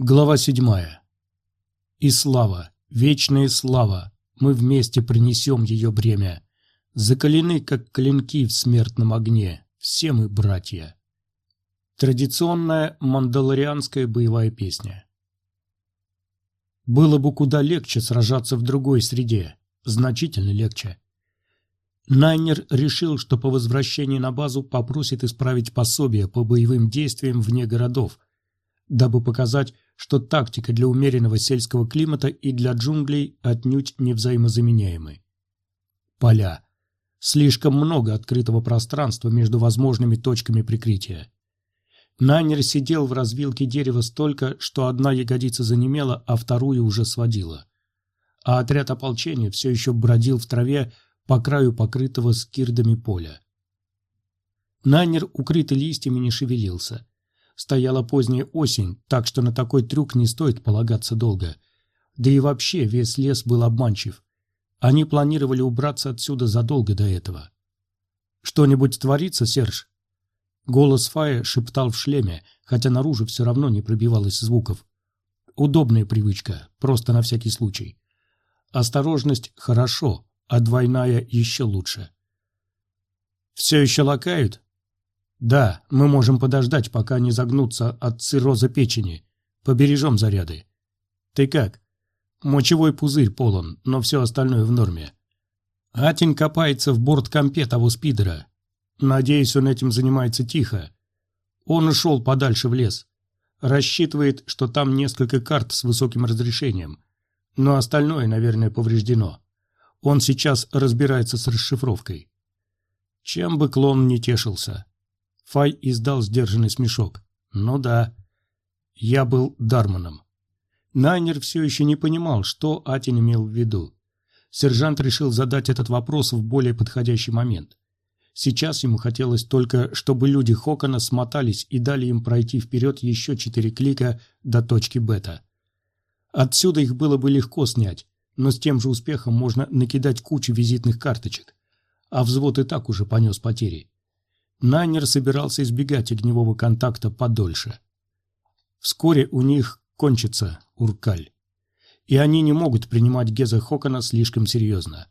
Глава седьмая. И слава, вечная слава, мы вместе принесем ее бремя. Закалены, как клинки в смертном огне, все мы братья. Традиционная мандалорианская боевая песня. Было бы куда легче сражаться в другой среде, значительно легче. Найнер решил, что по возвращении на базу попросит исправить пособие по боевым действиям вне городов, дабы показать, что тактика для умеренного сельского климата и для джунглей отнюдь не взаимозаменяемы. Поля. Слишком много открытого пространства между возможными точками прикрытия. Найнер сидел в развилке дерева столько, что одна ягодица занемела, а вторую уже сводила. А отряд ополчения все еще бродил в траве по краю покрытого скирдами поля. Найнер, укрытый листьями, не шевелился. Стояла поздняя осень, так что на такой трюк не стоит полагаться долго. Да и вообще весь лес был обманчив. Они планировали убраться отсюда задолго до этого. «Что-нибудь творится, Серж?» Голос Фая шептал в шлеме, хотя наружу все равно не пробивалось звуков. Удобная привычка, просто на всякий случай. Осторожность – хорошо, а двойная еще лучше. «Все еще лакают?» Да, мы можем подождать, пока не загнутся от цирроза печени. Побережем заряды. Ты как? Мочевой пузырь полон, но все остальное в норме. Атин копается в борткомпе того спидера. Надеюсь, он этим занимается тихо. Он ушел подальше в лес. Рассчитывает, что там несколько карт с высоким разрешением. Но остальное, наверное, повреждено. Он сейчас разбирается с расшифровкой. Чем бы клон не тешился. Фай издал сдержанный смешок. «Ну да. Я был Дарманом». Найнер все еще не понимал, что Атин имел в виду. Сержант решил задать этот вопрос в более подходящий момент. Сейчас ему хотелось только, чтобы люди Хокона смотались и дали им пройти вперед еще четыре клика до точки бета. Отсюда их было бы легко снять, но с тем же успехом можно накидать кучу визитных карточек. А взвод и так уже понес потери. Найнер собирался избегать огневого контакта подольше. Вскоре у них кончится Уркаль. И они не могут принимать Геза Хокона слишком серьезно.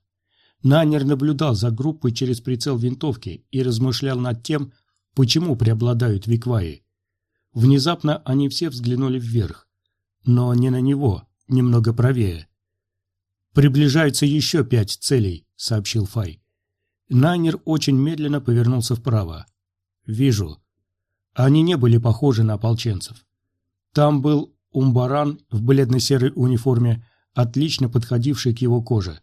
Найнер наблюдал за группой через прицел винтовки и размышлял над тем, почему преобладают Викваи. Внезапно они все взглянули вверх. Но не на него, немного правее. «Приближается еще пять целей», — сообщил Фай. Найнер очень медленно повернулся вправо. «Вижу». Они не были похожи на ополченцев. Там был Умбаран в бледно-серой униформе, отлично подходивший к его коже,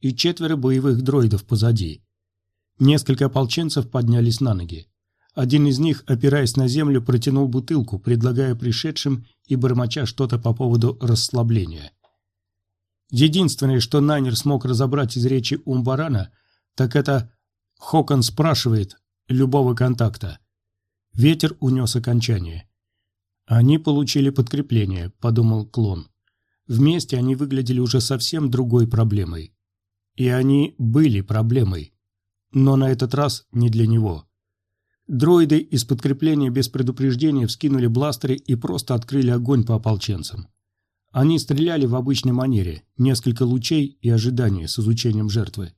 и четверо боевых дроидов позади. Несколько ополченцев поднялись на ноги. Один из них, опираясь на землю, протянул бутылку, предлагая пришедшим и бормоча что-то по поводу расслабления. Единственное, что Найнер смог разобрать из речи Умбарана – так это Хокон спрашивает любого контакта. Ветер унес окончание. Они получили подкрепление, подумал клон. Вместе они выглядели уже совсем другой проблемой. И они были проблемой. Но на этот раз не для него. Дроиды из подкрепления без предупреждения вскинули бластеры и просто открыли огонь по ополченцам. Они стреляли в обычной манере, несколько лучей и ожидания с изучением жертвы.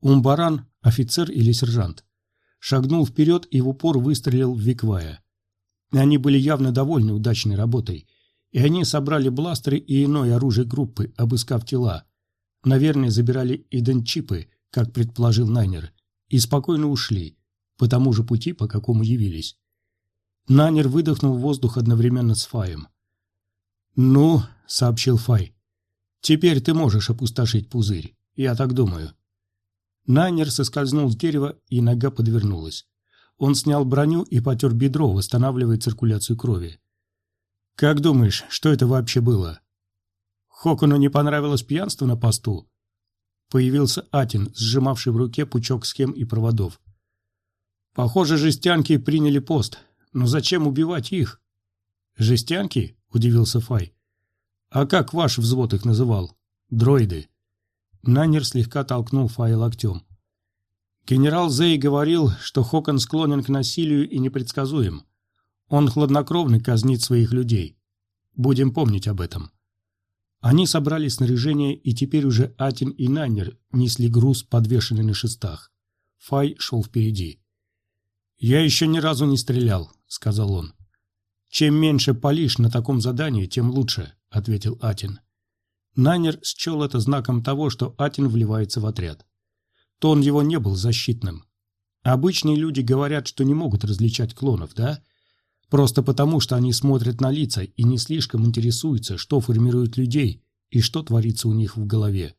Умбаран, офицер или сержант, шагнул вперед и в упор выстрелил в Виквая. Они были явно довольны удачной работой, и они собрали бластеры и иное оружие группы, обыскав тела. Наверное, забирали идентчипы, как предположил Найнер, и спокойно ушли, по тому же пути, по какому явились. Найнер выдохнул воздух одновременно с Фаем. «Ну», — сообщил Фай, — «теперь ты можешь опустошить пузырь, я так думаю». Найнер соскользнул с дерева, и нога подвернулась. Он снял броню и потер бедро, восстанавливая циркуляцию крови. «Как думаешь, что это вообще было?» «Хокону не понравилось пьянство на посту?» Появился Атин, сжимавший в руке пучок схем и проводов. «Похоже, жестянки приняли пост. Но зачем убивать их?» «Жестянки?» – удивился Фай. «А как ваш взвод их называл? Дроиды?» Нанер слегка толкнул Фая локтем. Генерал Зей говорил, что Хокон склонен к насилию и непредсказуем. Он хладнокровно казнит своих людей. Будем помнить об этом. Они собрали снаряжение, и теперь уже Атин и Найнер несли груз, подвешенный на шестах. Фай шел впереди. «Я еще ни разу не стрелял», — сказал он. «Чем меньше палишь на таком задании, тем лучше», — ответил Атин. Найнер счел это знаком того, что Атин вливается в отряд. Тон его не был защитным. Обычные люди говорят, что не могут различать клонов, да? Просто потому, что они смотрят на лица и не слишком интересуются, что формирует людей и что творится у них в голове.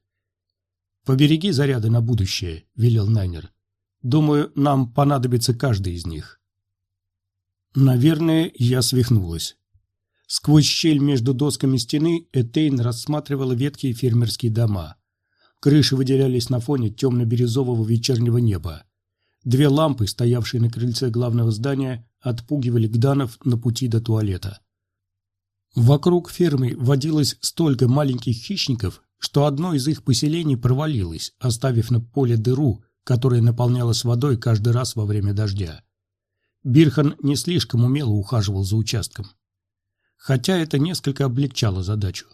«Побереги заряды на будущее», — велел Найнер. «Думаю, нам понадобится каждый из них». Наверное, я свихнулась. Сквозь щель между досками стены Этейн рассматривала ветхие фермерские дома. Крыши выделялись на фоне темно-бирюзового вечернего неба. Две лампы, стоявшие на крыльце главного здания, отпугивали гданов на пути до туалета. Вокруг фермы водилось столько маленьких хищников, что одно из их поселений провалилось, оставив на поле дыру, которая наполнялась водой каждый раз во время дождя. Бирхан не слишком умело ухаживал за участком. Хотя это несколько облегчало задачу.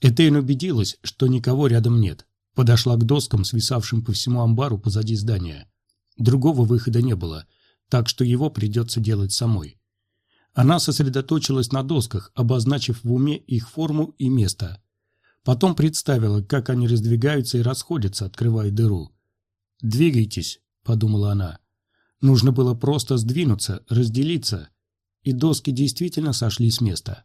Этейн убедилась, что никого рядом нет. Подошла к доскам, свисавшим по всему амбару позади здания. Другого выхода не было, так что его придется делать самой. Она сосредоточилась на досках, обозначив в уме их форму и место. Потом представила, как они раздвигаются и расходятся, открывая дыру. «Двигайтесь», — подумала она. Нужно было просто сдвинуться, разделиться, и доски действительно сошли с места.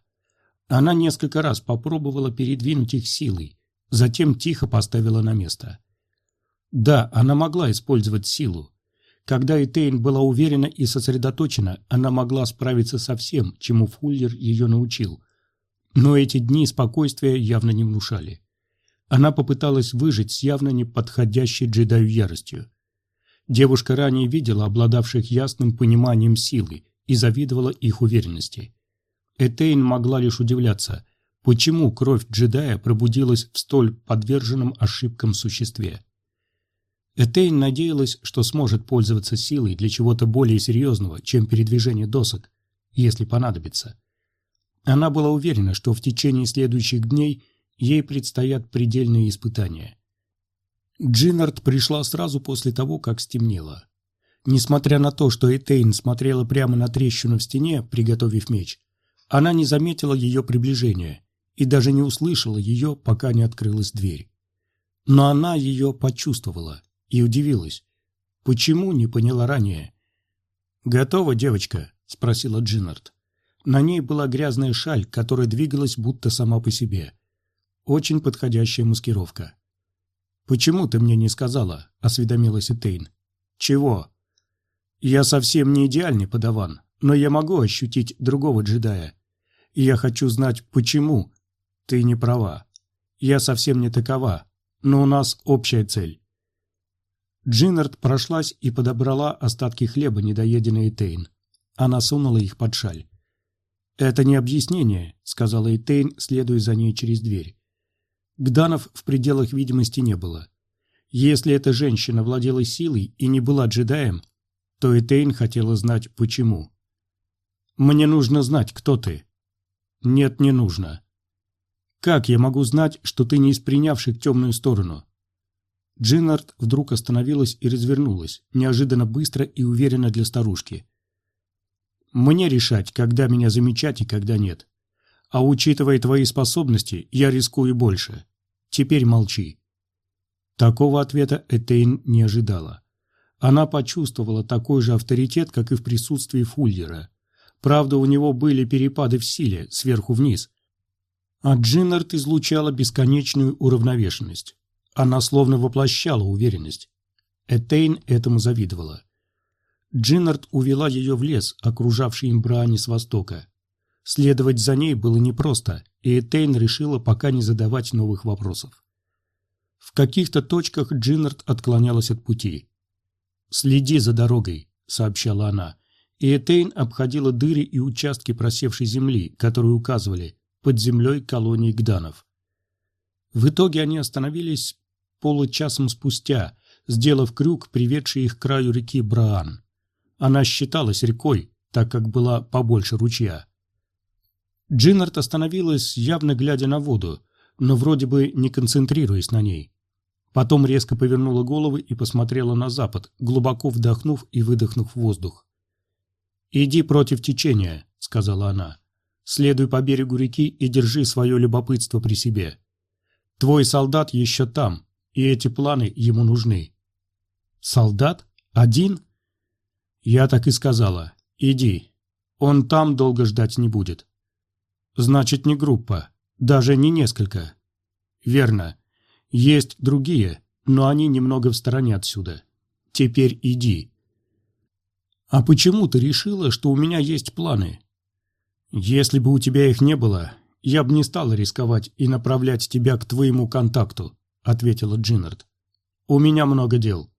Она несколько раз попробовала передвинуть их силой, затем тихо поставила на место. Да, она могла использовать силу, когда Этейн была уверена и сосредоточена, она могла справиться со всем, чему Фуллер ее научил. Но эти дни спокойствия явно не внушали. Она попыталась выжить с явно неподходящей джедаю яростью. Девушка ранее видела обладавших ясным пониманием силы и завидовала их уверенности. Этейн могла лишь удивляться, почему кровь джедая пробудилась в столь подверженном ошибкам существе. Этейн надеялась, что сможет пользоваться силой для чего-то более серьезного, чем передвижение досок, если понадобится. Она была уверена, что в течение следующих дней ей предстоят предельные испытания. Джиннард пришла сразу после того, как стемнело. Несмотря на то, что Этейн смотрела прямо на трещину в стене, приготовив меч, она не заметила ее приближения и даже не услышала ее, пока не открылась дверь. Но она ее почувствовала и удивилась. Почему не поняла ранее? «Готова, девочка?» – спросила Джиннард. На ней была грязная шаль, которая двигалась будто сама по себе. Очень подходящая маскировка. «Почему ты мне не сказала?» – осведомилась Этейн. «Чего?» «Я совсем не идеальный подаван, но я могу ощутить другого джедая. Я хочу знать, почему. Ты не права. Я совсем не такова, но у нас общая цель. Джиннард прошлась и подобрала остатки хлеба, недоеденные Тейн. Она сунула их под шаль. «Это не объяснение», — сказала Эйтейн, следуя за ней через дверь. Гданов в пределах видимости не было. Если эта женщина владела силой и не была джедаем, то Этейн хотела знать, почему. «Мне нужно знать, кто ты». «Нет, не нужно». «Как я могу знать, что ты не из принявших темную сторону? Джиннард вдруг остановилась и развернулась, неожиданно быстро и уверенно для старушки. «Мне решать, когда меня замечать и когда нет. А учитывая твои способности, я рискую больше. Теперь молчи». Такого ответа Этейн не ожидала. Она почувствовала такой же авторитет, как и в присутствии Фульдера. Правда, у него были перепады в силе, сверху вниз. А Джиннард излучала бесконечную уравновешенность. Она словно воплощала уверенность. Этейн этому завидовала. Джиннард увела ее в лес, окружавший им Браани с востока. Следовать за ней было непросто, и Этейн решила пока не задавать новых вопросов. В каких-то точках Джиннард отклонялась от пути. «Следи за дорогой», — сообщала она, и Этейн обходила дыры и участки просевшей земли, которые указывали под землей колонии Гданов. В итоге они остановились получасом спустя, сделав крюк, приведший их к краю реки Браан. Она считалась рекой, так как была побольше ручья. Джиннард остановилась, явно глядя на воду, но вроде бы не концентрируясь на ней. Потом резко повернула голову и посмотрела на запад, глубоко вдохнув и выдохнув воздух. «Иди против течения», — сказала она. «Следуй по берегу реки и держи свое любопытство при себе. Твой солдат еще там, и эти планы ему нужны». «Солдат? Один?» «Я так и сказала. Иди. Он там долго ждать не будет». «Значит, не группа. Даже не несколько». «Верно. Есть другие, но они немного в стороне отсюда. Теперь иди». «А почему ты решила, что у меня есть планы?» «Если бы у тебя их не было, я бы не стала рисковать и направлять тебя к твоему контакту», — ответила Джиннард. «У меня много дел.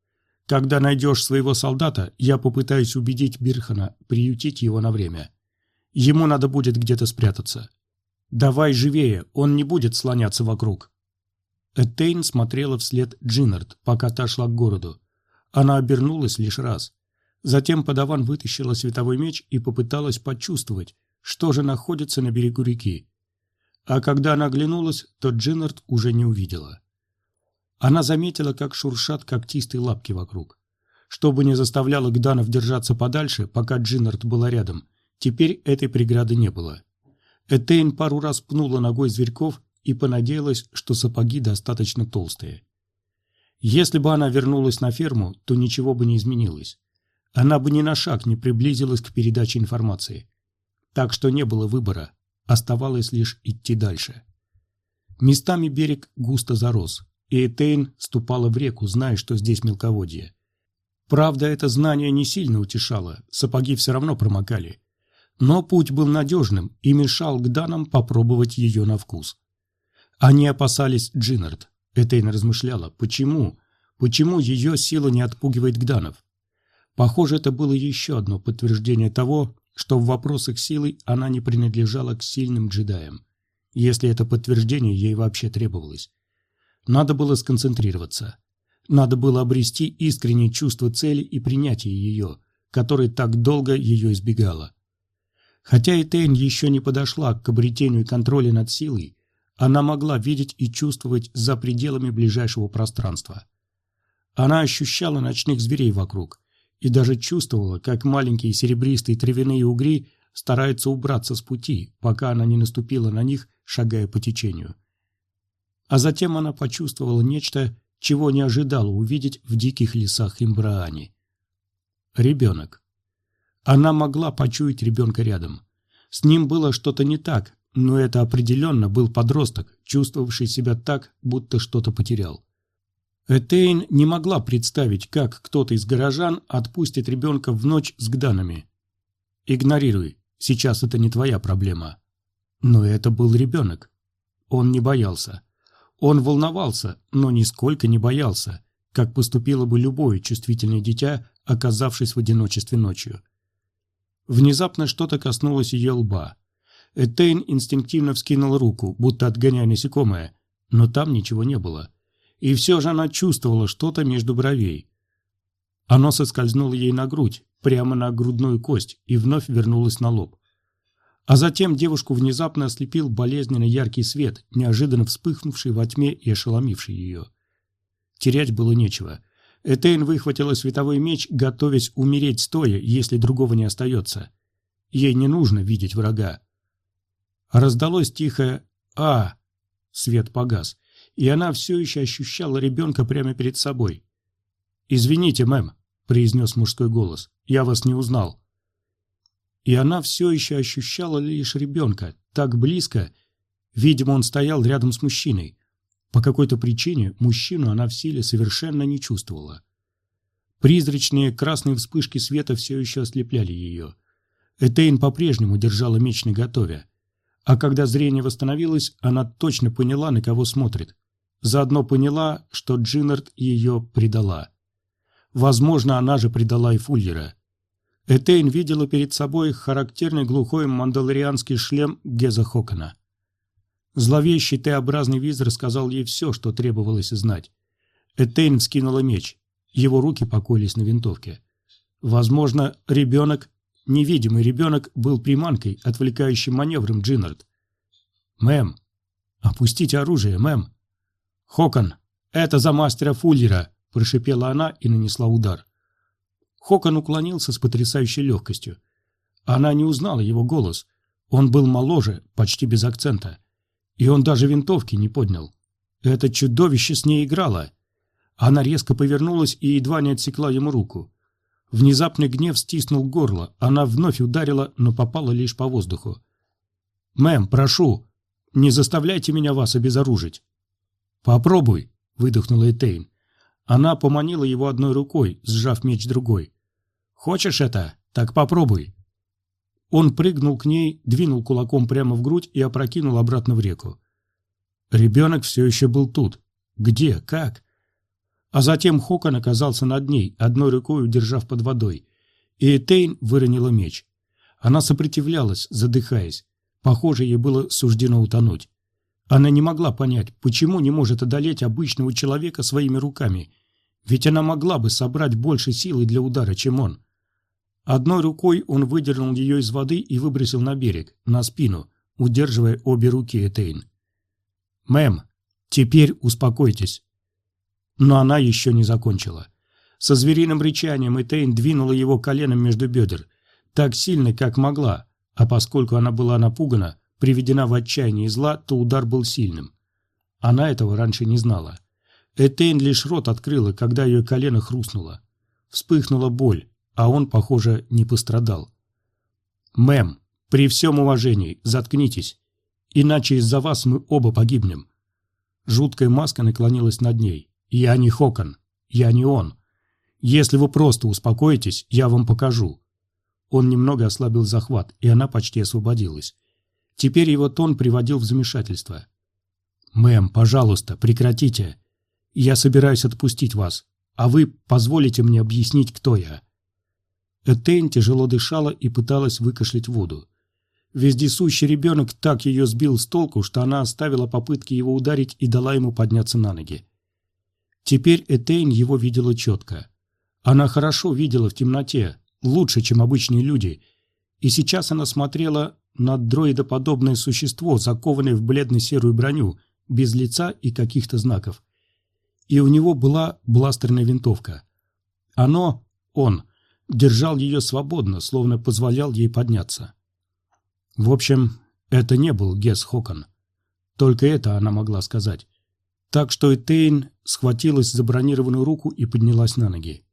Когда найдешь своего солдата, я попытаюсь убедить Бирхана приютить его на время. Ему надо будет где-то спрятаться. Давай живее, он не будет слоняться вокруг». Этейн смотрела вслед Джиннард, пока та шла к городу. Она обернулась лишь раз. Затем подаван вытащила световой меч и попыталась почувствовать, что же находится на берегу реки. А когда она оглянулась, то Джиннард уже не увидела. Она заметила, как шуршат когтистые лапки вокруг. Чтобы не заставляло Гданов держаться подальше, пока Джиннард была рядом, теперь этой преграды не было. Этейн пару раз пнула ногой зверьков и понадеялась, что сапоги достаточно толстые. Если бы она вернулась на ферму, то ничего бы не изменилось. Она бы ни на шаг не приблизилась к передаче информации. Так что не было выбора, оставалось лишь идти дальше. Местами берег густо зарос, и Этейн ступала в реку, зная, что здесь мелководье. Правда, это знание не сильно утешало, сапоги все равно промокали. Но путь был надежным и мешал Гданам попробовать ее на вкус. Они опасались Джиннард. Этейн размышляла, почему? Почему ее сила не отпугивает Гданов? Похоже, это было еще одно подтверждение того, что в вопросах силы она не принадлежала к сильным джедаям, если это подтверждение ей вообще требовалось. Надо было сконцентрироваться. Надо было обрести искреннее чувство цели и принятие ее, которое так долго ее избегало. Хотя и Тейн еще не подошла к обретению контроля над силой, она могла видеть и чувствовать за пределами ближайшего пространства. Она ощущала ночных зверей вокруг, и даже чувствовала, как маленькие серебристые травяные угри стараются убраться с пути, пока она не наступила на них, шагая по течению. А затем она почувствовала нечто, чего не ожидала увидеть в диких лесах Имбраани. Ребенок. Она могла почуять ребенка рядом. С ним было что-то не так, но это определенно был подросток, чувствовавший себя так, будто что-то потерял. Этейн не могла представить, как кто-то из горожан отпустит ребенка в ночь с гданами. «Игнорируй, сейчас это не твоя проблема». Но это был ребенок. Он не боялся. Он волновался, но нисколько не боялся, как поступило бы любое чувствительное дитя, оказавшись в одиночестве ночью. Внезапно что-то коснулось ее лба. Этейн инстинктивно вскинул руку, будто отгоняя насекомое, но там ничего не было и все же она чувствовала что-то между бровей. Оно соскользнуло ей на грудь, прямо на грудную кость, и вновь вернулось на лоб. А затем девушку внезапно ослепил болезненно яркий свет, неожиданно вспыхнувший во тьме и ошеломивший ее. Терять было нечего. Этейн выхватила световой меч, готовясь умереть стоя, если другого не остается. Ей не нужно видеть врага. Раздалось тихое «А!» Свет погас и она все еще ощущала ребенка прямо перед собой. «Извините, мэм», — произнес мужской голос, — «я вас не узнал». И она все еще ощущала лишь ребенка, так близко. Видимо, он стоял рядом с мужчиной. По какой-то причине мужчину она в силе совершенно не чувствовала. Призрачные красные вспышки света все еще ослепляли ее. Этейн по-прежнему держала меч наготове. А когда зрение восстановилось, она точно поняла, на кого смотрит. Заодно поняла, что Джиннард ее предала. Возможно, она же предала и Фуллера. Этейн видела перед собой характерный глухой мандалорианский шлем Геза Хокона. Зловещий Т-образный виз рассказал ей все, что требовалось знать. Этейн вскинула меч. Его руки покоились на винтовке. Возможно, ребенок... невидимый ребенок был приманкой, отвлекающим маневром Джиннард. «Мэм! Опустите оружие, мэм!» «Хокон, это за мастера Фуллера!» – прошипела она и нанесла удар. Хокон уклонился с потрясающей легкостью. Она не узнала его голос. Он был моложе, почти без акцента. И он даже винтовки не поднял. Это чудовище с ней играло. Она резко повернулась и едва не отсекла ему руку. Внезапный гнев стиснул горло. Она вновь ударила, но попала лишь по воздуху. «Мэм, прошу, не заставляйте меня вас обезоружить». «Попробуй», — выдохнула Этейн. Она поманила его одной рукой, сжав меч другой. «Хочешь это? Так попробуй». Он прыгнул к ней, двинул кулаком прямо в грудь и опрокинул обратно в реку. Ребенок все еще был тут. Где? Как? А затем Хокон оказался над ней, одной рукой удержав под водой. И Этейн выронила меч. Она сопротивлялась, задыхаясь. Похоже, ей было суждено утонуть. Она не могла понять, почему не может одолеть обычного человека своими руками. Ведь она могла бы собрать больше силы для удара, чем он. Одной рукой он выдернул ее из воды и выбросил на берег, на спину, удерживая обе руки Этейн. «Мэм, теперь успокойтесь». Но она еще не закончила. Со звериным рычанием Этейн двинула его коленом между бедер, так сильно, как могла, а поскольку она была напугана, приведена в отчаяние и зла, то удар был сильным. Она этого раньше не знала. Этейн лишь рот открыла, когда ее колено хрустнуло. Вспыхнула боль, а он, похоже, не пострадал. «Мэм, при всем уважении, заткнитесь, иначе из-за вас мы оба погибнем». Жуткая маска наклонилась над ней. «Я не Хокон, я не он. Если вы просто успокоитесь, я вам покажу». Он немного ослабил захват, и она почти освободилась. Теперь его тон приводил в замешательство. «Мэм, пожалуйста, прекратите. Я собираюсь отпустить вас, а вы позволите мне объяснить, кто я». Этейн тяжело дышала и пыталась выкашлять воду. Вездесущий ребенок так ее сбил с толку, что она оставила попытки его ударить и дала ему подняться на ноги. Теперь Этейн его видела четко. Она хорошо видела в темноте, лучше, чем обычные люди, и сейчас она смотрела над дроидоподобное существо, закованное в бледно-серую броню, без лица и каких-то знаков. И у него была бластерная винтовка. Оно, он, держал ее свободно, словно позволял ей подняться. В общем, это не был Гес Хокон. Только это она могла сказать. Так что Этейн схватилась за бронированную руку и поднялась на ноги.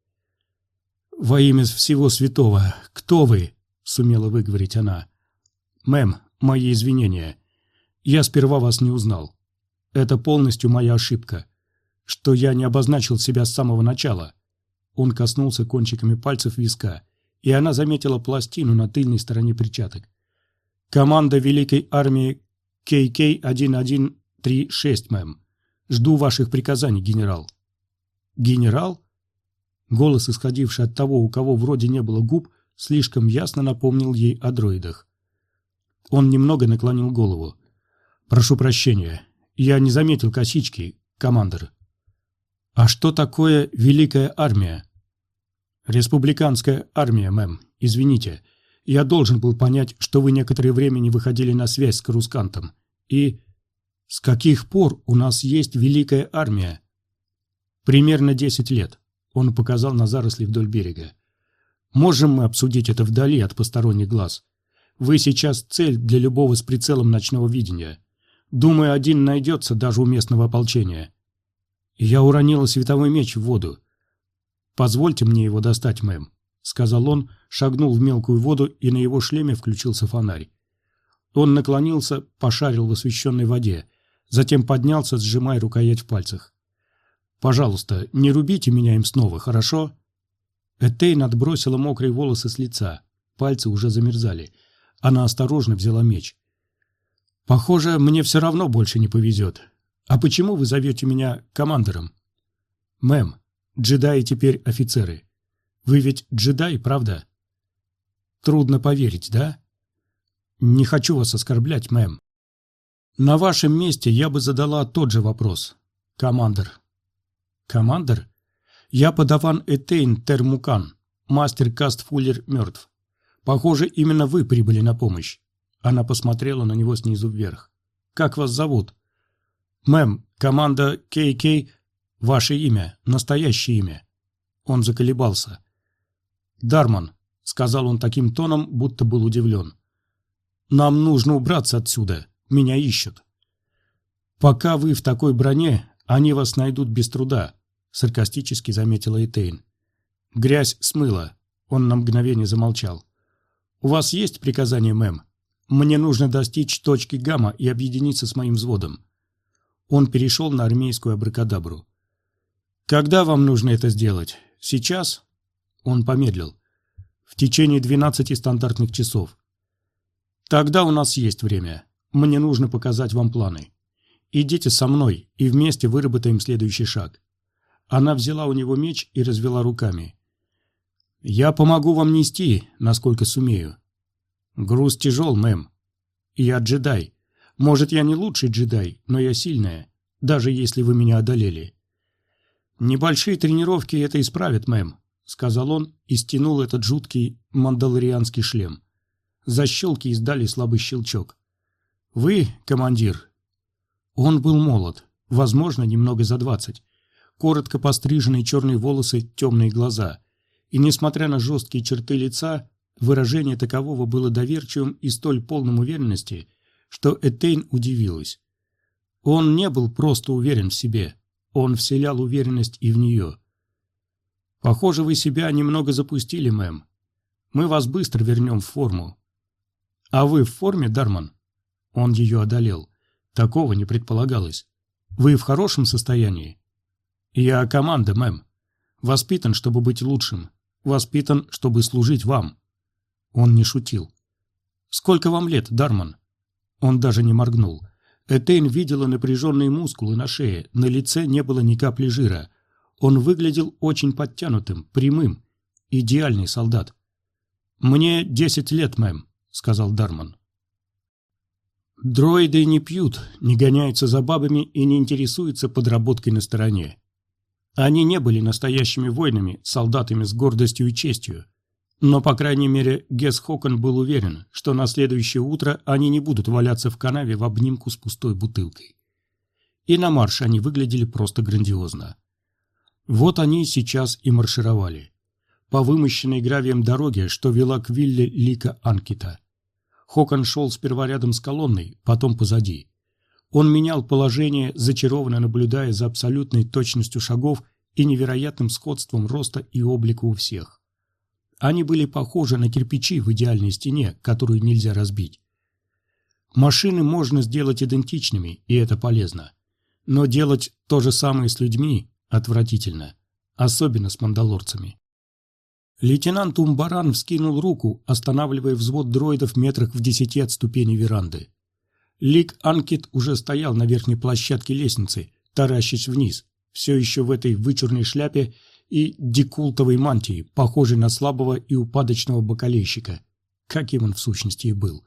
«Во имя всего святого, кто вы?» — сумела выговорить она. «Мэм, мои извинения. Я сперва вас не узнал. Это полностью моя ошибка, что я не обозначил себя с самого начала». Он коснулся кончиками пальцев виска, и она заметила пластину на тыльной стороне перчаток. «Команда Великой Армии КК-1136, мэм. Жду ваших приказаний, генерал». «Генерал?» Голос, исходивший от того, у кого вроде не было губ, слишком ясно напомнил ей о дроидах. Он немного наклонил голову. «Прошу прощения. Я не заметил косички, командир». «А что такое Великая Армия?» «Республиканская армия, мэм. Извините. Я должен был понять, что вы некоторое время не выходили на связь с Карускантом. И... С каких пор у нас есть Великая Армия?» «Примерно десять лет», — он показал на заросли вдоль берега. «Можем мы обсудить это вдали от посторонних глаз?» Вы сейчас цель для любого с прицелом ночного видения. Думаю, один найдется даже у местного ополчения. Я уронила световой меч в воду. Позвольте мне его достать, мэм, сказал он, шагнул в мелкую воду, и на его шлеме включился фонарь. Он наклонился, пошарил в освещенной воде, затем поднялся, сжимая рукоять в пальцах. «Пожалуйста, не рубите меня им снова, хорошо?» Этейн отбросила мокрые волосы с лица. Пальцы уже замерзали. Она осторожно взяла меч. «Похоже, мне все равно больше не повезет. А почему вы зовете меня командором?» «Мэм, джедаи теперь офицеры. Вы ведь джедай, правда?» «Трудно поверить, да?» «Не хочу вас оскорблять, мэм. На вашем месте я бы задала тот же вопрос. Командор». «Командор? Я подаван Этейн Термукан. Мастер Кастфуллер мертв. Похоже, именно вы прибыли на помощь. Она посмотрела на него снизу вверх. Как вас зовут? Мэм, команда КК... Ваше имя, настоящее имя. Он заколебался. Дарман, сказал он таким тоном, будто был удивлен. Нам нужно убраться отсюда. Меня ищут. Пока вы в такой броне, они вас найдут без труда, саркастически заметила Этейн. Грязь смыла. Он на мгновение замолчал. У вас есть приказание, мэм? Мне нужно достичь точки гамма и объединиться с моим взводом. Он перешел на армейскую абракадабру. «Когда вам нужно это сделать? Сейчас?» Он помедлил. «В течение двенадцати стандартных часов. Тогда у нас есть время. Мне нужно показать вам планы. Идите со мной, и вместе выработаем следующий шаг». Она взяла у него меч и развела руками. «Я помогу вам нести, насколько сумею. Груз тяжел, мэм. Я джедай. Может, я не лучший джедай, но я сильная, даже если вы меня одолели. Небольшие тренировки это исправят, мэм, сказал он и стянул этот жуткий мандалорианский шлем. Защелки издали слабый щелчок. Вы, командир? Он был молод, возможно, немного за двадцать. Коротко постриженные черные волосы, темные глаза. И, несмотря на жесткие черты лица, выражение такового было доверчивым и столь полным уверенности, что Этейн удивилась. Он не был просто уверен в себе, он вселял уверенность и в нее. «Похоже, вы себя немного запустили, мэм. Мы вас быстро вернем в форму». «А вы в форме, Дарман?» Он ее одолел. Такого не предполагалось. «Вы в хорошем состоянии?» «Я команда, мэм. Воспитан, чтобы быть лучшим. Воспитан, чтобы служить вам». Он не шутил. «Сколько вам лет, Дарман?» Он даже не моргнул. Этейн видела напряженные мускулы на шее, на лице не было ни капли жира. Он выглядел очень подтянутым, прямым. Идеальный солдат. «Мне десять лет, мэм», — сказал Дарман. Дроиды не пьют, не гоняются за бабами и не интересуются подработкой на стороне. Они не были настоящими воинами, солдатами с гордостью и честью. Но, по крайней мере, Гес Хокон был уверен, что на следующее утро они не будут валяться в канаве в обнимку с пустой бутылкой. И на марше они выглядели просто грандиозно. Вот они сейчас и маршировали. По вымощенной гравием дороге, что вела к вилле Лика Анкита. Хокон шел сперва рядом с колонной, потом позади. Он менял положение, зачарованно наблюдая за абсолютной точностью шагов и невероятным сходством роста и облика у всех. Они были похожи на кирпичи в идеальной стене, которую нельзя разбить. Машины можно сделать идентичными, и это полезно. Но делать то же самое с людьми отвратительно, особенно с мандалорцами. Лейтенант Умбаран вскинул руку, останавливая взвод дроидов метрах в десяти от ступени веранды. Лик Анкет уже стоял на верхней площадке лестницы, таращась вниз, все еще в этой вычурной шляпе и декултовой мантии, похожей на слабого и упадочного бокалейщика, каким он в сущности и был.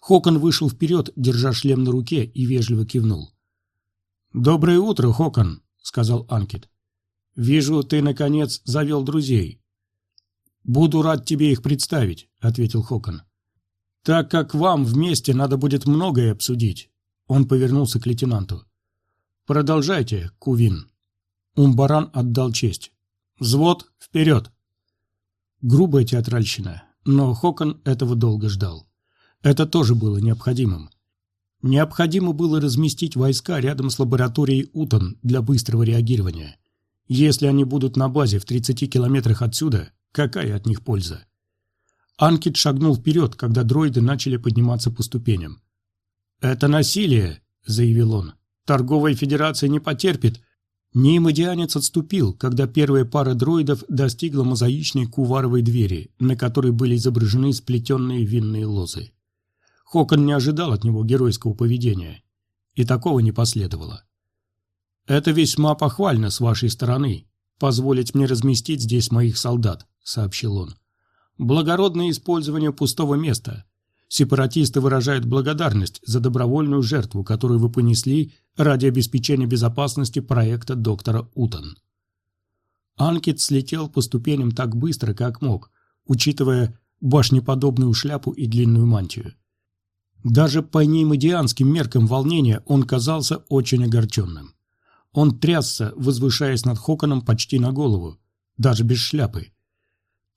Хокон вышел вперед, держа шлем на руке, и вежливо кивнул. «Доброе утро, Хокон», — сказал Анкет. «Вижу, ты, наконец, завел друзей». «Буду рад тебе их представить», — ответил Хокон. «Так как вам вместе надо будет многое обсудить», — он повернулся к лейтенанту. «Продолжайте, Кувин». Умбаран отдал честь. «Взвод, вперед!» Грубая театральщина, но Хокон этого долго ждал. Это тоже было необходимым. Необходимо было разместить войска рядом с лабораторией Утон для быстрого реагирования. Если они будут на базе в 30 километрах отсюда, какая от них польза? Анкит шагнул вперед, когда дроиды начали подниматься по ступеням. «Это насилие», — заявил он. «Торговая федерация не потерпит, Неймодианец отступил, когда первая пара дроидов достигла мозаичной куваровой двери, на которой были изображены сплетенные винные лозы. Хокон не ожидал от него геройского поведения, и такого не последовало. «Это весьма похвально с вашей стороны, позволить мне разместить здесь моих солдат», — сообщил он. «Благородное использование пустого места, Сепаратисты выражают благодарность за добровольную жертву, которую вы понесли ради обеспечения безопасности проекта доктора Утон. Анкет слетел по ступеням так быстро, как мог, учитывая башнеподобную шляпу и длинную мантию. Даже по неймодианским меркам волнения он казался очень огорченным. Он трясся, возвышаясь над Хоконом почти на голову, даже без шляпы.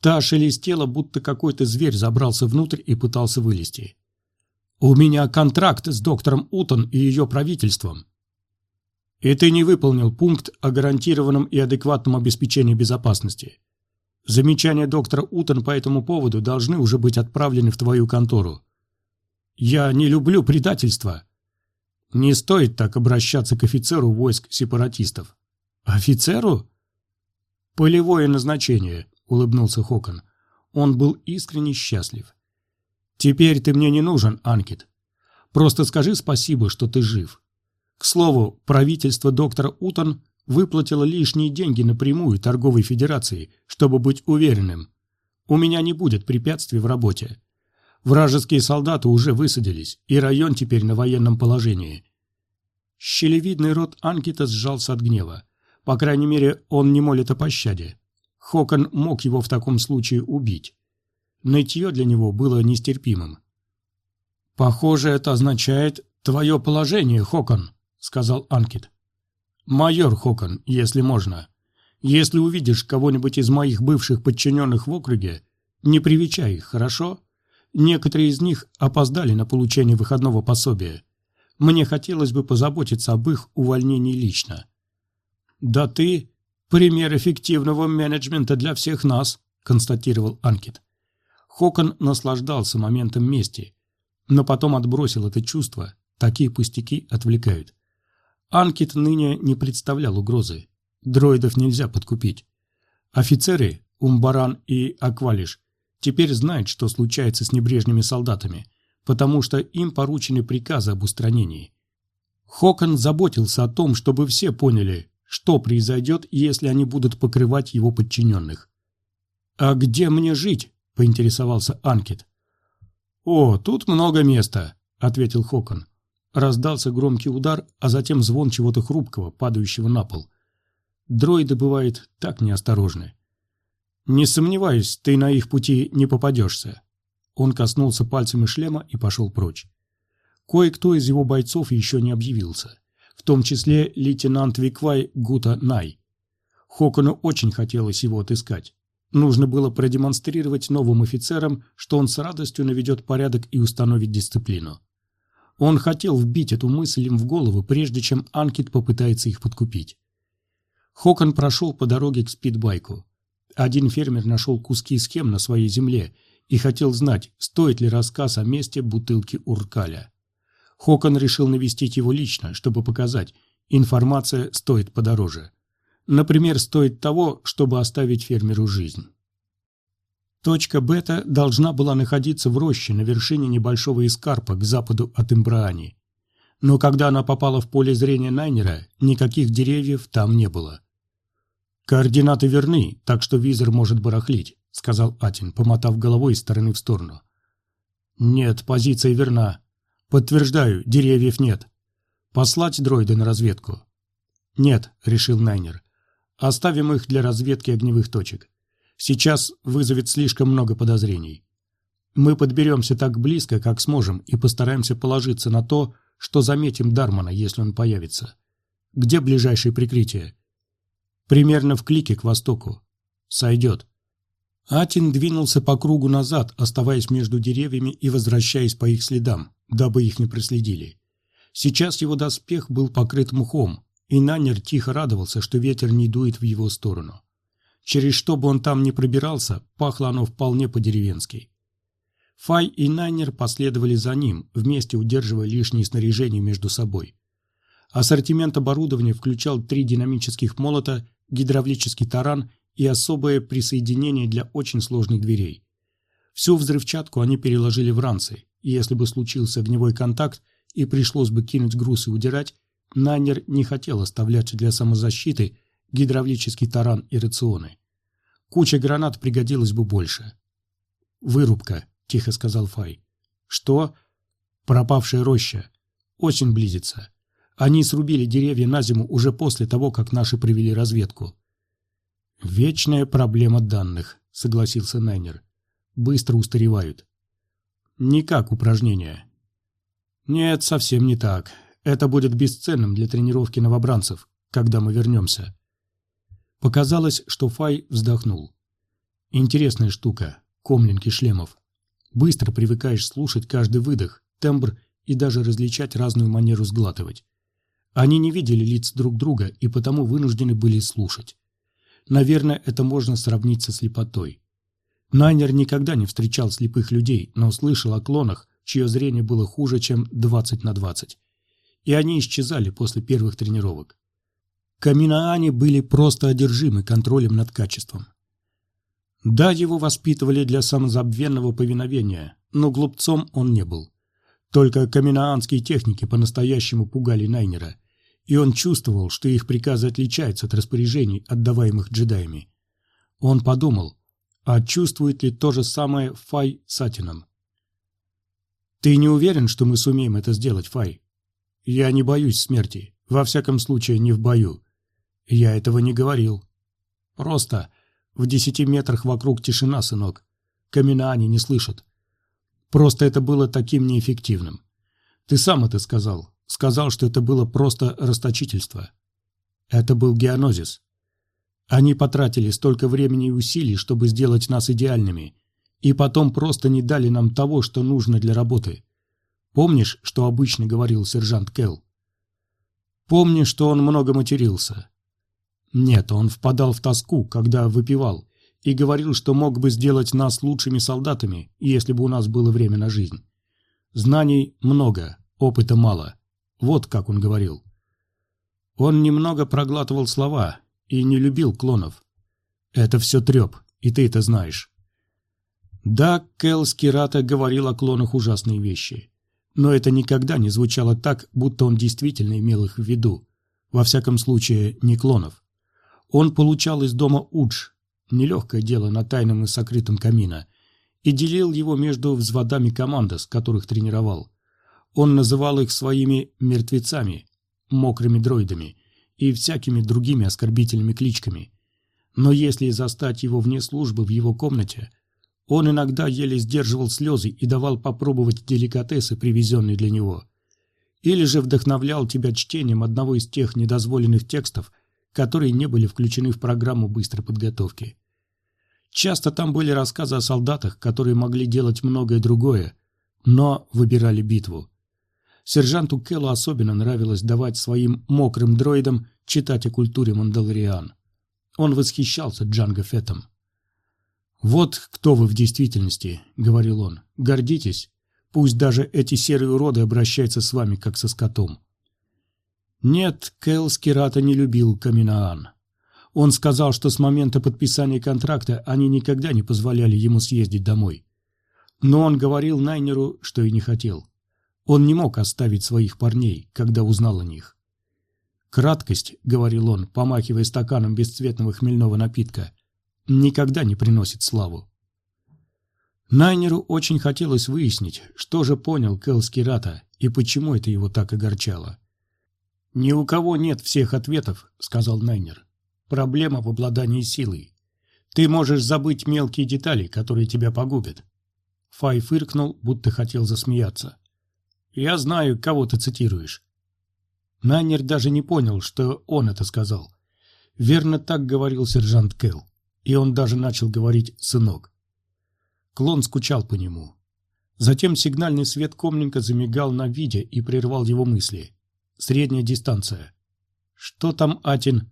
Та шелестела, будто какой-то зверь забрался внутрь и пытался вылезти. «У меня контракт с доктором Утон и ее правительством». «И ты не выполнил пункт о гарантированном и адекватном обеспечении безопасности. Замечания доктора Утон по этому поводу должны уже быть отправлены в твою контору. Я не люблю предательства. Не стоит так обращаться к офицеру войск сепаратистов. Офицеру? Полевое назначение, улыбнулся Хокон. Он был искренне счастлив. Теперь ты мне не нужен, Анкет. Просто скажи спасибо, что ты жив. К слову, правительство доктора Утон выплатило лишние деньги напрямую торговой федерации, чтобы быть уверенным. У меня не будет препятствий в работе. Вражеские солдаты уже высадились, и район теперь на военном положении. Щелевидный рот Анкита сжался от гнева. По крайней мере, он не молит о пощаде. Хокон мог его в таком случае убить. Нытье для него было нестерпимым. «Похоже, это означает твое положение, Хокон», — сказал Анкит. «Майор Хокон, если можно. Если увидишь кого-нибудь из моих бывших подчиненных в округе, не привечай их, хорошо?» Некоторые из них опоздали на получение выходного пособия. Мне хотелось бы позаботиться об их увольнении лично. «Да ты – пример эффективного менеджмента для всех нас», – констатировал Анкет. Хокон наслаждался моментом мести, но потом отбросил это чувство, такие пустяки отвлекают. Анкет ныне не представлял угрозы. Дроидов нельзя подкупить. Офицеры, Умбаран и Аквалиш, теперь знает, что случается с небрежными солдатами, потому что им поручены приказы об устранении. Хокон заботился о том, чтобы все поняли, что произойдет, если они будут покрывать его подчиненных. «А где мне жить?» – поинтересовался Анкет. «О, тут много места», – ответил Хокон. Раздался громкий удар, а затем звон чего-то хрупкого, падающего на пол. Дроиды, бывает, так неосторожны. «Не сомневаюсь, ты на их пути не попадешься». Он коснулся пальцами шлема и пошел прочь. Кое-кто из его бойцов еще не объявился, в том числе лейтенант Виквай Гута Най. Хокону очень хотелось его отыскать. Нужно было продемонстрировать новым офицерам, что он с радостью наведет порядок и установит дисциплину. Он хотел вбить эту мысль им в голову, прежде чем Анкет попытается их подкупить. Хокон прошел по дороге к спидбайку. Один фермер нашел куски схем на своей земле и хотел знать, стоит ли рассказ о месте бутылки Уркаля. Хокон решил навестить его лично, чтобы показать, информация стоит подороже. Например, стоит того, чтобы оставить фермеру жизнь. Точка бета должна была находиться в роще на вершине небольшого эскарпа к западу от Имбраани. Но когда она попала в поле зрения Найнера, никаких деревьев там не было. «Координаты верны, так что визор может барахлить», — сказал Атин, помотав головой из стороны в сторону. «Нет, позиция верна. Подтверждаю, деревьев нет. Послать дроиды на разведку?» «Нет», — решил Найнер. «Оставим их для разведки огневых точек. Сейчас вызовет слишком много подозрений. Мы подберемся так близко, как сможем, и постараемся положиться на то, что заметим Дармана, если он появится. Где ближайшее прикрытие?» Примерно в клике к востоку. Сойдет. Атин двинулся по кругу назад, оставаясь между деревьями и возвращаясь по их следам, дабы их не проследили. Сейчас его доспех был покрыт мхом, и Нанер тихо радовался, что ветер не дует в его сторону. Через что бы он там ни пробирался, пахло оно вполне по-деревенски. Фай и Найнер последовали за ним, вместе удерживая лишние снаряжения между собой. Ассортимент оборудования включал три динамических молота гидравлический таран и особое присоединение для очень сложных дверей. Всю взрывчатку они переложили в ранцы, и если бы случился огневой контакт и пришлось бы кинуть груз и удирать, Найнер не хотел оставлять для самозащиты гидравлический таран и рационы. Куча гранат пригодилась бы больше. «Вырубка», — тихо сказал Фай. «Что?» «Пропавшая роща. Осень близится. Они срубили деревья на зиму уже после того, как наши провели разведку. «Вечная проблема данных», — согласился Найнер. быстро устаревают. Не как упражнение. Нет, совсем не так. Это будет бесценным для тренировки новобранцев, когда мы вернемся. Показалось, что Фай вздохнул. Интересная штука, комлинки шлемов. Быстро привыкаешь слушать каждый выдох, тембр и даже различать разную манеру сглатывать. Они не видели лиц друг друга и потому вынуждены были слушать. Наверное, это можно сравнить со слепотой. Найнер никогда не встречал слепых людей, но слышал о клонах, чье зрение было хуже, чем 20 на 20 и они исчезали после первых тренировок. Каминаани были просто одержимы контролем над качеством. Да, его воспитывали для самозабвенного повиновения, но глупцом он не был. Только каминаанские техники по-настоящему пугали Найнера, и он чувствовал, что их приказы отличаются от распоряжений, отдаваемых джедаями. Он подумал, а чувствует ли то же самое Фай Сатином? «Ты не уверен, что мы сумеем это сделать, Фай?» Я не боюсь смерти, во всяком случае не в бою. Я этого не говорил. Просто в десяти метрах вокруг тишина, сынок. Камена они не слышат. Просто это было таким неэффективным. Ты сам это сказал. Сказал, что это было просто расточительство. Это был геонозис. Они потратили столько времени и усилий, чтобы сделать нас идеальными, и потом просто не дали нам того, что нужно для работы. Помнишь, что обычно говорил сержант Келл? Помни, что он много матерился. Нет, он впадал в тоску, когда выпивал, и говорил, что мог бы сделать нас лучшими солдатами, если бы у нас было время на жизнь. Знаний много, опыта мало. Вот как он говорил. Он немного проглатывал слова и не любил клонов. Это все треп, и ты это знаешь. Да, Кэл Скирата говорил о клонах ужасные вещи но это никогда не звучало так, будто он действительно имел их в виду. Во всяком случае, не клонов. Он получал из дома удж, нелегкое дело на тайном и сокрытом камина, и делил его между взводами командос, которых тренировал. Он называл их своими «мертвецами», «мокрыми дроидами» и всякими другими оскорбительными кличками. Но если застать его вне службы в его комнате – он иногда еле сдерживал слезы и давал попробовать деликатесы, привезенные для него. Или же вдохновлял тебя чтением одного из тех недозволенных текстов, которые не были включены в программу быстрой подготовки. Часто там были рассказы о солдатах, которые могли делать многое другое, но выбирали битву. Сержанту Келлу особенно нравилось давать своим мокрым дроидам читать о культуре Мандалориан. Он восхищался Джанго Феттом. «Вот кто вы в действительности», — говорил он. «Гордитесь. Пусть даже эти серые уроды обращаются с вами, как со скотом». Нет, Кэл Скирата не любил Каминаан. Он сказал, что с момента подписания контракта они никогда не позволяли ему съездить домой. Но он говорил Найнеру, что и не хотел. Он не мог оставить своих парней, когда узнал о них. «Краткость», — говорил он, помахивая стаканом бесцветного хмельного напитка, никогда не приносит славу. Найнеру очень хотелось выяснить, что же понял Кэл Скирата и почему это его так огорчало. «Ни у кого нет всех ответов», — сказал Найнер. «Проблема в обладании силой. Ты можешь забыть мелкие детали, которые тебя погубят». Фай фыркнул, будто хотел засмеяться. «Я знаю, кого ты цитируешь». Найнер даже не понял, что он это сказал. Верно так говорил сержант Кэл и он даже начал говорить «сынок». Клон скучал по нему. Затем сигнальный свет комненько замигал на виде и прервал его мысли. Средняя дистанция. «Что там, Атин?»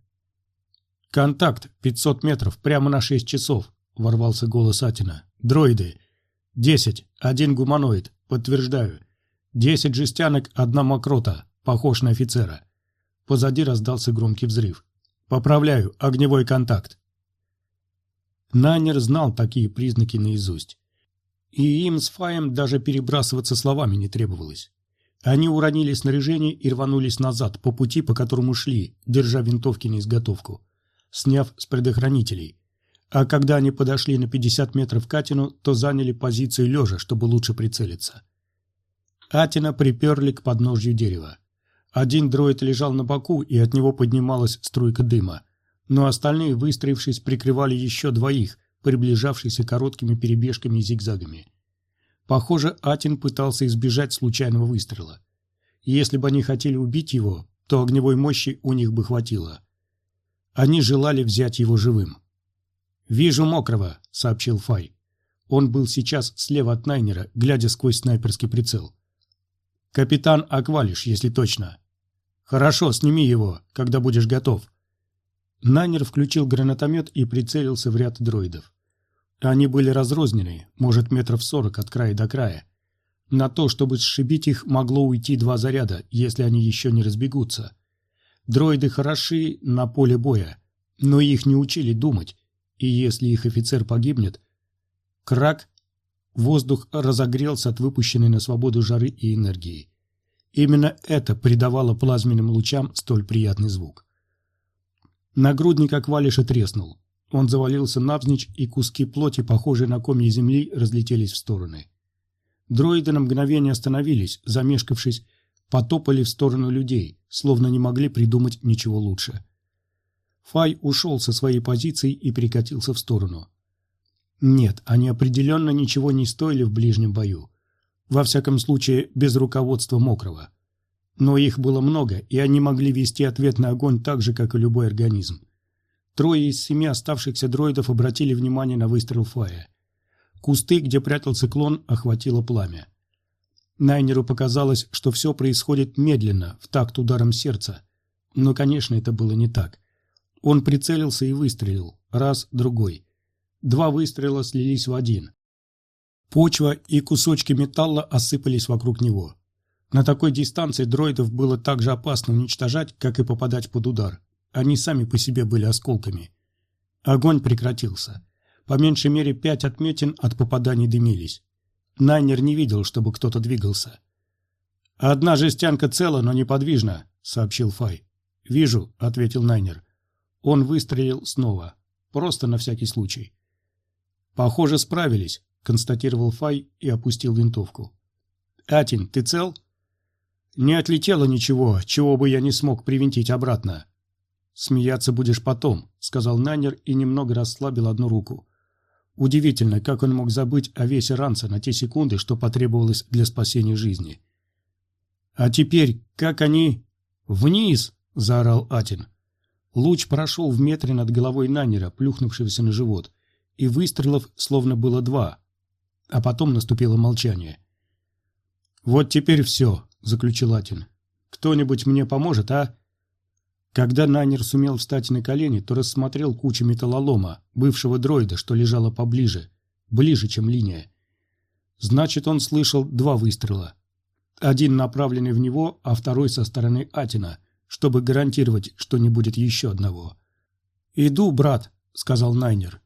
«Контакт, 500 метров, прямо на 6 часов», — ворвался голос Атина. «Дроиды. Десять. Один гуманоид. Подтверждаю. Десять жестянок, одна мокрота. Похож на офицера». Позади раздался громкий взрыв. «Поправляю. Огневой контакт». Найнер знал такие признаки наизусть. И им с Фаем даже перебрасываться словами не требовалось. Они уронили снаряжение и рванулись назад, по пути, по которому шли, держа винтовки на изготовку, сняв с предохранителей. А когда они подошли на 50 метров к Атину, то заняли позицию лежа, чтобы лучше прицелиться. Атина приперли к подножью дерева. Один дроид лежал на боку, и от него поднималась струйка дыма но остальные, выстроившись, прикрывали еще двоих, приближавшийся короткими перебежками и зигзагами. Похоже, Атин пытался избежать случайного выстрела. Если бы они хотели убить его, то огневой мощи у них бы хватило. Они желали взять его живым. «Вижу мокрого», — сообщил Фай. Он был сейчас слева от Найнера, глядя сквозь снайперский прицел. «Капитан Аквалиш, если точно». «Хорошо, сними его, когда будешь готов». Найнер включил гранатомет и прицелился в ряд дроидов. Они были разрознены, может, метров сорок от края до края. На то, чтобы сшибить их, могло уйти два заряда, если они еще не разбегутся. Дроиды хороши на поле боя, но их не учили думать, и если их офицер погибнет... Крак! Воздух разогрелся от выпущенной на свободу жары и энергии. Именно это придавало плазменным лучам столь приятный звук. Нагрудник Аквалиша треснул. Он завалился навзничь, и куски плоти, похожие на комья земли, разлетелись в стороны. Дроиды на мгновение остановились, замешкавшись, потопали в сторону людей, словно не могли придумать ничего лучше. Фай ушел со своей позиции и перекатился в сторону. Нет, они определенно ничего не стоили в ближнем бою. Во всяком случае, без руководства Мокрого. Но их было много, и они могли вести ответный огонь так же, как и любой организм. Трое из семи оставшихся дроидов обратили внимание на выстрел Фая. Кусты, где прятался клон, охватило пламя. Найнеру показалось, что все происходит медленно, в такт ударом сердца. Но, конечно, это было не так. Он прицелился и выстрелил. Раз, другой. Два выстрела слились в один. Почва и кусочки металла осыпались вокруг него. На такой дистанции дроидов было так же опасно уничтожать, как и попадать под удар. Они сами по себе были осколками. Огонь прекратился. По меньшей мере пять отметин от попаданий дымились. Найнер не видел, чтобы кто-то двигался. «Одна жестянка цела, но неподвижна», — сообщил Фай. «Вижу», — ответил Найнер. Он выстрелил снова. Просто на всякий случай. «Похоже, справились», — констатировал Фай и опустил винтовку. «Атин, ты цел?» «Не отлетело ничего, чего бы я не смог привинтить обратно», «Смеяться будешь потом», — сказал Найнер и немного расслабил одну руку. Удивительно, как он мог забыть о весе ранца на те секунды, что потребовалось для спасения жизни. «А теперь, как они...» «Вниз!» — заорал Атин. Луч прошел в метре над головой Найнера, плюхнувшегося на живот, и выстрелов словно было два. А потом наступило молчание. «Вот теперь все», — заключил Атин. «Кто-нибудь мне поможет, а?» Когда Найнер сумел встать на колени, то рассмотрел кучу металлолома, бывшего дроида, что лежало поближе, ближе, чем линия. Значит, он слышал два выстрела. Один направленный в него, а второй со стороны Атина, чтобы гарантировать, что не будет еще одного. «Иду, брат», — сказал Найнер.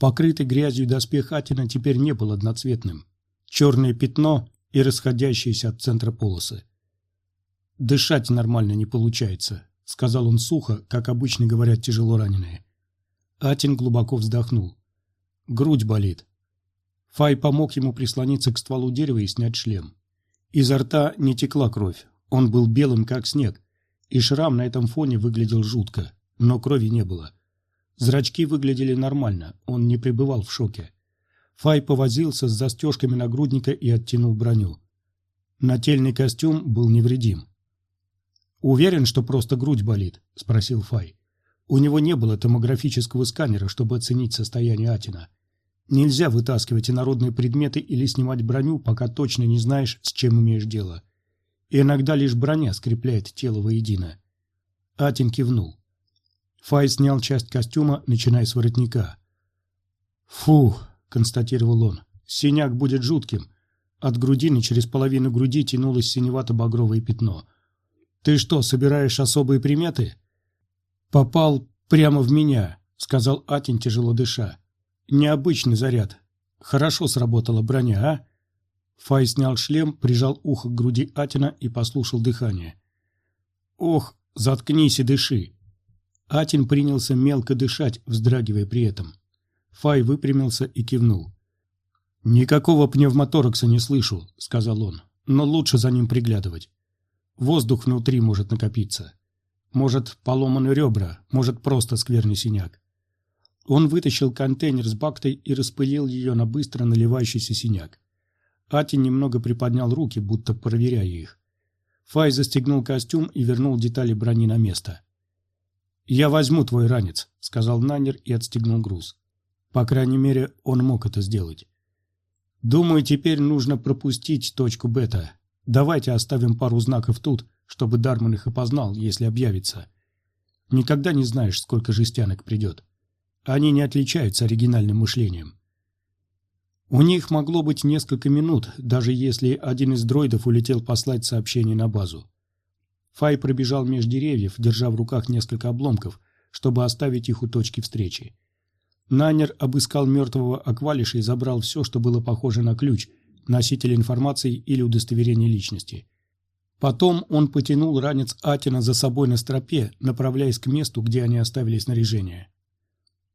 Покрытый грязью доспех Атина теперь не был одноцветным. Черное пятно и расходящиеся от центра полосы. Дышать нормально не получается, — сказал он сухо, как обычно говорят тяжело раненые. Атин глубоко вздохнул. Грудь болит. Фай помог ему прислониться к стволу дерева и снять шлем. Изо рта не текла кровь, он был белым, как снег, и шрам на этом фоне выглядел жутко, но крови не было. Зрачки выглядели нормально, он не пребывал в шоке. Фай повозился с застежками нагрудника и оттянул броню. Нательный костюм был невредим. «Уверен, что просто грудь болит?» – спросил Фай. У него не было томографического сканера, чтобы оценить состояние Атина. Нельзя вытаскивать инородные предметы или снимать броню, пока точно не знаешь, с чем имеешь дело. И иногда лишь броня скрепляет тело воедино. Атин кивнул. Фай снял часть костюма, начиная с воротника. «Фу!» – констатировал он. «Синяк будет жутким». От грудины через половину груди тянулось синевато-багровое пятно – «Ты что, собираешь особые приметы?» «Попал прямо в меня», — сказал Атин, тяжело дыша. «Необычный заряд. Хорошо сработала броня, а?» Фай снял шлем, прижал ухо к груди Атина и послушал дыхание. «Ох, заткнись и дыши!» Атин принялся мелко дышать, вздрагивая при этом. Фай выпрямился и кивнул. «Никакого пневмоторакса не слышу», — сказал он, — «но лучше за ним приглядывать. Воздух внутри может накопиться. Может, поломаны ребра, может, просто скверный синяк. Он вытащил контейнер с бактой и распылил ее на быстро наливающийся синяк. Ати немного приподнял руки, будто проверяя их. Фай застегнул костюм и вернул детали брони на место. «Я возьму твой ранец», — сказал Нанер и отстегнул груз. По крайней мере, он мог это сделать. «Думаю, теперь нужно пропустить точку бета. Давайте оставим пару знаков тут, чтобы Дарман их опознал, если объявится. Никогда не знаешь, сколько жестянок придет. Они не отличаются оригинальным мышлением. У них могло быть несколько минут, даже если один из дроидов улетел послать сообщение на базу. Фай пробежал меж деревьев, держа в руках несколько обломков, чтобы оставить их у точки встречи. Нанер обыскал мертвого аквалиша и забрал все, что было похоже на ключ, носитель информации или удостоверение личности. Потом он потянул ранец Атина за собой на стропе, направляясь к месту, где они оставили снаряжение.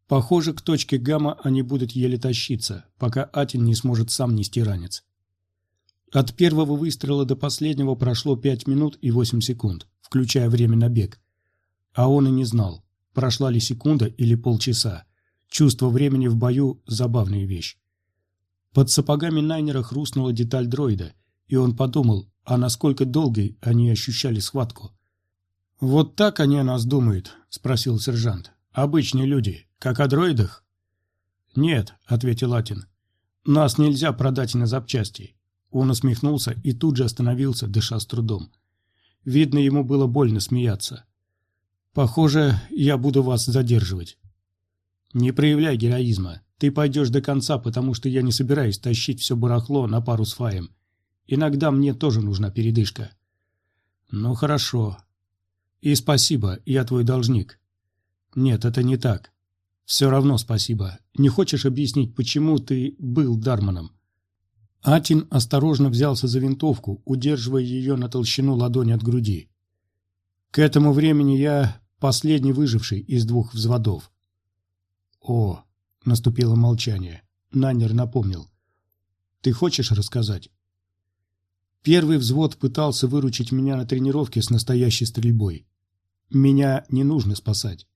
Похоже, к точке гамма они будут еле тащиться, пока Атин не сможет сам нести ранец. От первого выстрела до последнего прошло 5 минут и 8 секунд, включая время на бег. А он и не знал, прошла ли секунда или полчаса. Чувство времени в бою – забавная вещь. Под сапогами Найнера хрустнула деталь дроида, и он подумал, а насколько долгой они ощущали схватку. «Вот так они о нас думают?» – спросил сержант. «Обычные люди, как о дроидах?» «Нет», — ответил Атин. «Нас нельзя продать на запчасти». Он усмехнулся и тут же остановился, дыша с трудом. Видно, ему было больно смеяться. «Похоже, я буду вас задерживать». «Не проявляй героизма. Ты пойдешь до конца, потому что я не собираюсь тащить все барахло на пару с Фаем. Иногда мне тоже нужна передышка». «Ну, хорошо. И спасибо, я твой должник». Нет, это не так. Все равно спасибо. Не хочешь объяснить, почему ты был Дарманом? Атин осторожно взялся за винтовку, удерживая ее на толщину ладони от груди. К этому времени я последний выживший из двух взводов. О, наступило молчание. Нанер напомнил. Ты хочешь рассказать? Первый взвод пытался выручить меня на тренировке с настоящей стрельбой. Меня не нужно спасать.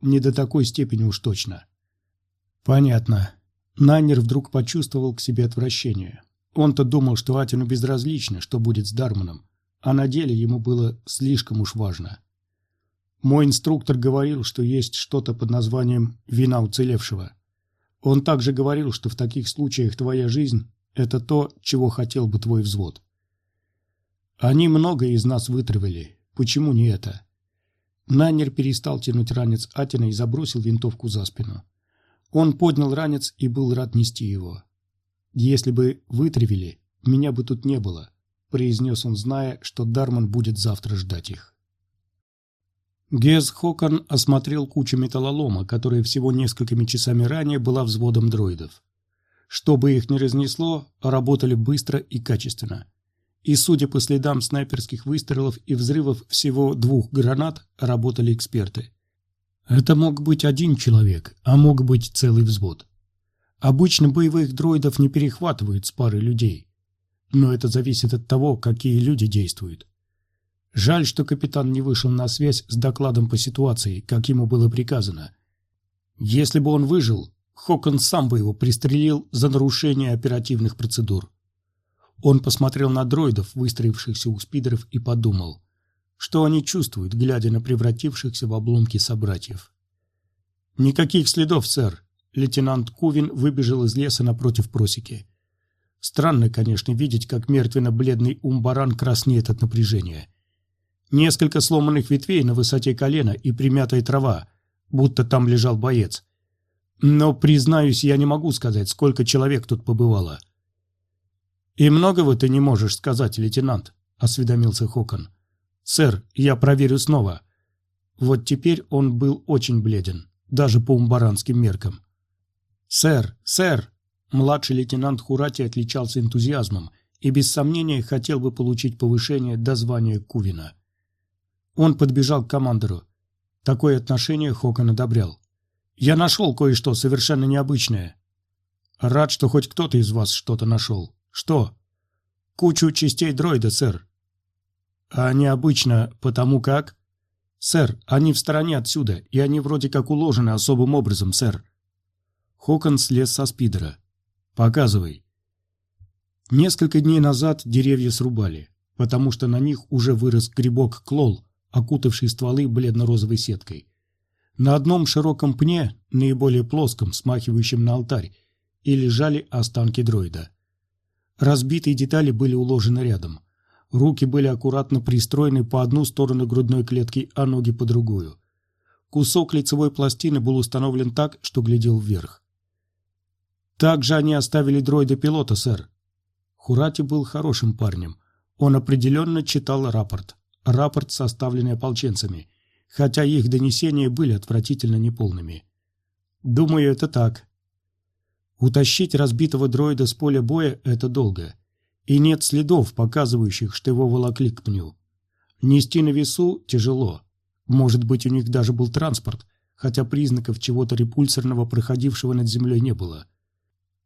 Не до такой степени уж точно. Понятно. Найнер вдруг почувствовал к себе отвращение. Он-то думал, что Атину безразлично, что будет с Дарманом, а на деле ему было слишком уж важно. Мой инструктор говорил, что есть что-то под названием «вина уцелевшего». Он также говорил, что в таких случаях твоя жизнь – это то, чего хотел бы твой взвод. Они многое из нас вытравили. Почему не это? Найнер перестал тянуть ранец Атина и забросил винтовку за спину. Он поднял ранец и был рад нести его. «Если бы вытравили, меня бы тут не было», – произнес он, зная, что Дарман будет завтра ждать их. Гез Хокон осмотрел кучу металлолома, которая всего несколькими часами ранее была взводом дроидов. Чтобы их не разнесло, работали быстро и качественно и, судя по следам снайперских выстрелов и взрывов всего двух гранат, работали эксперты. Это мог быть один человек, а мог быть целый взвод. Обычно боевых дроидов не перехватывают с пары людей. Но это зависит от того, какие люди действуют. Жаль, что капитан не вышел на связь с докладом по ситуации, как ему было приказано. Если бы он выжил, Хокон сам бы его пристрелил за нарушение оперативных процедур. Он посмотрел на дроидов, выстроившихся у спидеров, и подумал, что они чувствуют, глядя на превратившихся в обломки собратьев. «Никаких следов, сэр!» Лейтенант Кувин выбежал из леса напротив просеки. Странно, конечно, видеть, как мертвенно-бледный умбаран краснеет от напряжения. Несколько сломанных ветвей на высоте колена и примятая трава, будто там лежал боец. Но, признаюсь, я не могу сказать, сколько человек тут побывало. — «И многого ты не можешь сказать, лейтенант», — осведомился Хокон. «Сэр, я проверю снова». Вот теперь он был очень бледен, даже по умбаранским меркам. «Сэр, сэр!» Младший лейтенант Хурати отличался энтузиазмом и без сомнения хотел бы получить повышение до звания Кувина. Он подбежал к командору. Такое отношение Хокон одобрял. «Я нашел кое-что совершенно необычное». «Рад, что хоть кто-то из вас что-то нашел», «Что?» «Кучу частей дроида, сэр». «А необычно, потому как?» «Сэр, они в стороне отсюда, и они вроде как уложены особым образом, сэр». Хокон слез со спидера. «Показывай». Несколько дней назад деревья срубали, потому что на них уже вырос грибок клол, окутавший стволы бледно-розовой сеткой. На одном широком пне, наиболее плоском, смахивающем на алтарь, и лежали останки дроида. Разбитые детали были уложены рядом. Руки были аккуратно пристроены по одну сторону грудной клетки, а ноги по другую. Кусок лицевой пластины был установлен так, что глядел вверх. «Также они оставили дроида-пилота, сэр». Хурати был хорошим парнем. Он определенно читал рапорт. Рапорт, составленный ополченцами, хотя их донесения были отвратительно неполными. «Думаю, это так», Утащить разбитого дроида с поля боя – это долго. И нет следов, показывающих, что его волокли к пню. Нести на весу тяжело. Может быть, у них даже был транспорт, хотя признаков чего-то репульсорного, проходившего над землей, не было.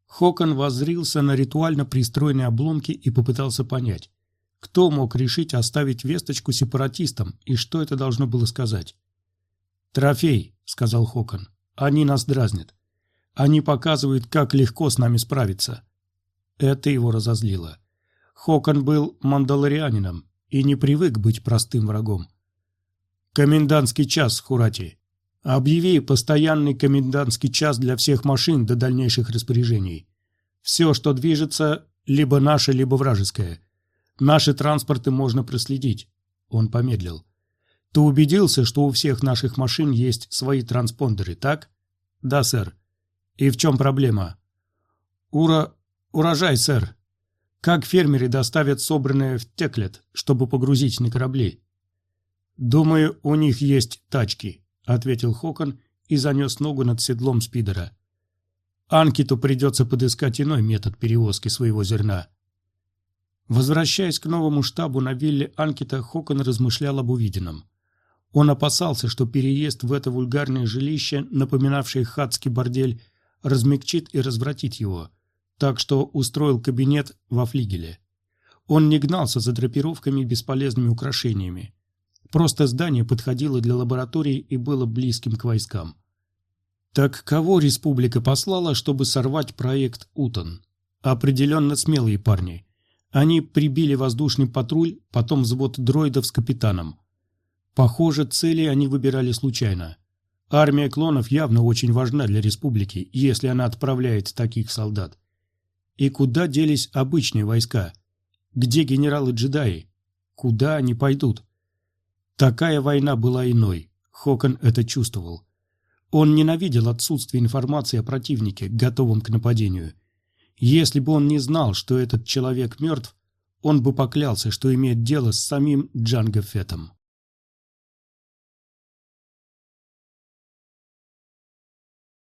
Хокон воззрился на ритуально пристроенные обломки и попытался понять, кто мог решить оставить весточку сепаратистам и что это должно было сказать. «Трофей», — сказал Хокон, — «они нас дразнят. Они показывают, как легко с нами справиться. Это его разозлило. Хокон был мандалорианином и не привык быть простым врагом. «Комендантский час, Хурати. Объяви постоянный комендантский час для всех машин до дальнейших распоряжений. Все, что движется, либо наше, либо вражеское. Наши транспорты можно проследить». Он помедлил. «Ты убедился, что у всех наших машин есть свои транспондеры, так?» «Да, сэр. «И в чем проблема?» «Ура... урожай, сэр. Как фермеры доставят собранное в Теклет, чтобы погрузить на корабли?» «Думаю, у них есть тачки», — ответил Хокон и занес ногу над седлом спидера. «Анкиту придется подыскать иной метод перевозки своего зерна». Возвращаясь к новому штабу на вилле Анкита, Хокон размышлял об увиденном. Он опасался, что переезд в это вульгарное жилище, напоминавшее хатский бордель, размягчит и развратит его, так что устроил кабинет во флигеле. Он не гнался за драпировками и бесполезными украшениями. Просто здание подходило для лаборатории и было близким к войскам. Так кого республика послала, чтобы сорвать проект «Утон»? Определенно смелые парни. Они прибили воздушный патруль, потом взвод дроидов с капитаном. Похоже, цели они выбирали случайно. Армия клонов явно очень важна для республики, если она отправляет таких солдат. И куда делись обычные войска? Где генералы-джедаи? Куда они пойдут? Такая война была иной. Хокон это чувствовал. Он ненавидел отсутствие информации о противнике, готовом к нападению. Если бы он не знал, что этот человек мертв, он бы поклялся, что имеет дело с самим Джанго Феттом.